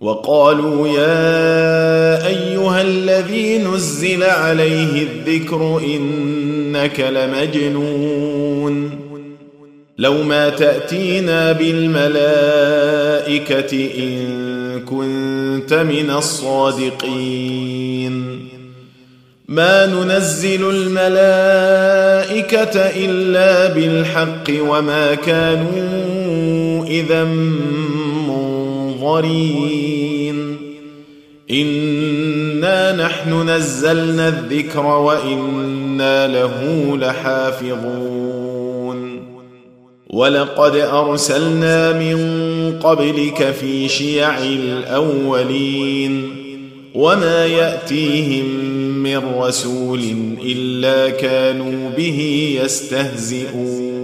وقالوا يا أيها الذي نزل عليه الذكر إنك لمجنون. لو ما تأتينا بالملائكة إن كنت من الصادقين. ما ننزل الملائكة إلا بالحق وما كانوا إذا منظرين انا نحن نزلنا الذكر وأنا له لحافظون. ولقد ارسلنا من قبلك في شيع الاولين. وما ياتيهم من رسول الا كانوا به يستهزئون.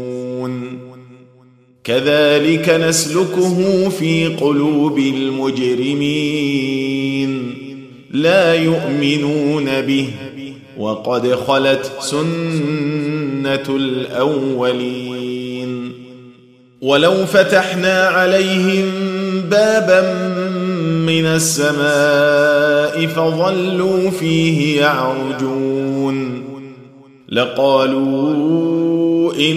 كذلك نسلكه في قلوب المجرمين. لا يؤمنون به وقد خلت سنة الأولين. ولو فتحنا عليهم بابا من السماء فظلوا فيه يعرجون. لقالوا إن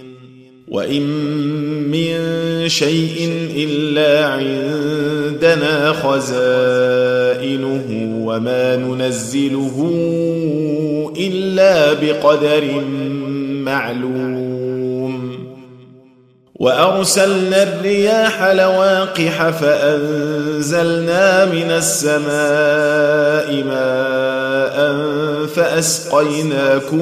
وإن من شيء إلا عندنا خزائنه وما ننزله إلا بقدر معلوم. وأرسلنا الرياح لواقح فأنزلنا من السماء ماء فأسقيناكموه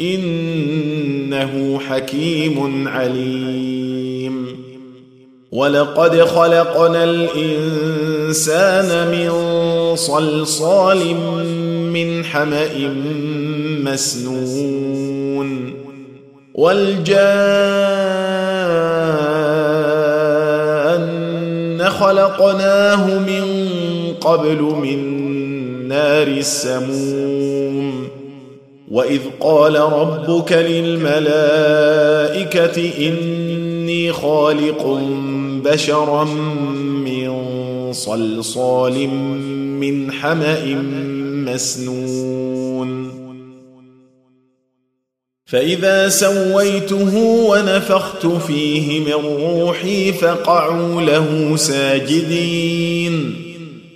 إنه حكيم عليم. ولقد خلقنا الإنسان من صلصال من حمأ مسنون. والجان خلقناه من قبل من نار السموم. واذ قال ربك للملائكه اني خالق بشرا من صلصال من حما مسنون فإذا سويته ونفخت فيه من روحي فقعوا له ساجدين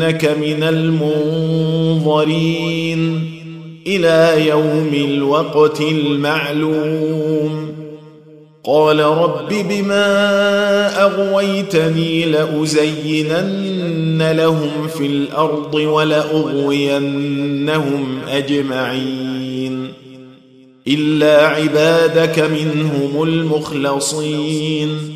فانك من المنظرين إلى يوم الوقت المعلوم. قال رب بما أغويتني لأزينن لهم في الأرض ولأغوينهم أجمعين. إلا عبادك منهم المخلصين.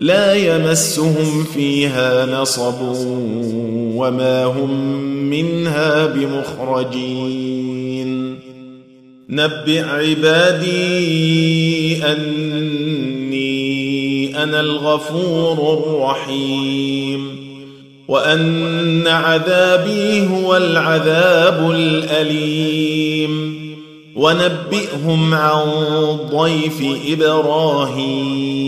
لا يمسهم فيها نصب وما هم منها بمخرجين. نبئ عبادي أني أنا الغفور الرحيم. وأن عذابي هو العذاب الأليم. ونبئهم عن ضيف إبراهيم.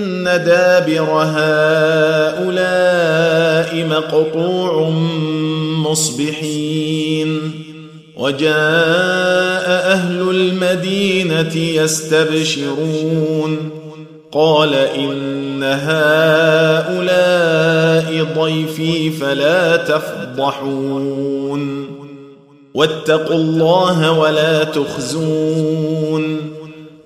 ان دابر هؤلاء مقطوع مصبحين وجاء أهل المدينة يستبشرون قال إن هؤلاء ضيفي فلا تفضحون واتقوا الله ولا تخزون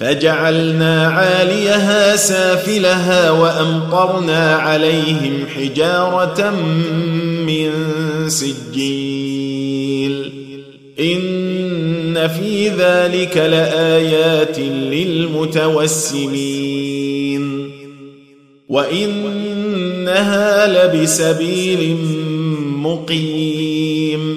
فجعلنا عاليها سافلها وأمطرنا عليهم حجارة من سجيل. إن في ذلك لآيات للمتوسمين. وإنها لبسبيل مقيم.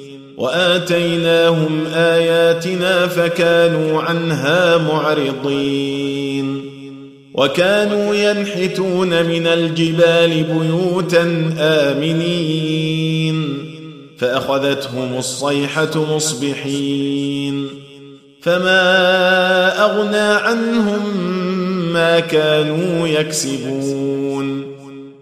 وآتيناهم آياتنا فكانوا عنها معرضين. وكانوا ينحتون من الجبال بيوتا آمنين. فأخذتهم الصيحة مصبحين. فما أغنى عنهم ما كانوا يكسبون.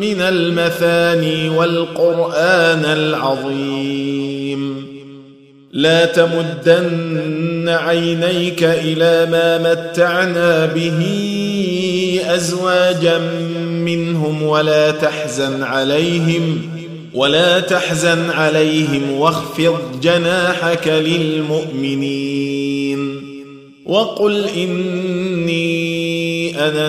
من المثاني والقرآن العظيم. لا تمدن عينيك إلى ما متعنا به أزواجا منهم ولا تحزن عليهم ولا تحزن عليهم واخفض جناحك للمؤمنين. وقل إني أنا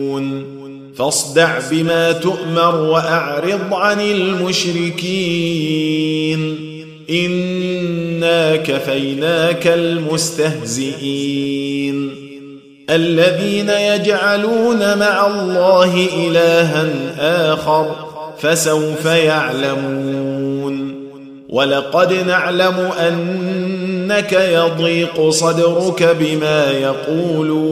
فاصدع بما تؤمر وأعرض عن المشركين. إنا كفيناك المستهزئين. الذين يجعلون مع الله إلها آخر فسوف يعلمون. ولقد نعلم أنك يضيق صدرك بما يقولون.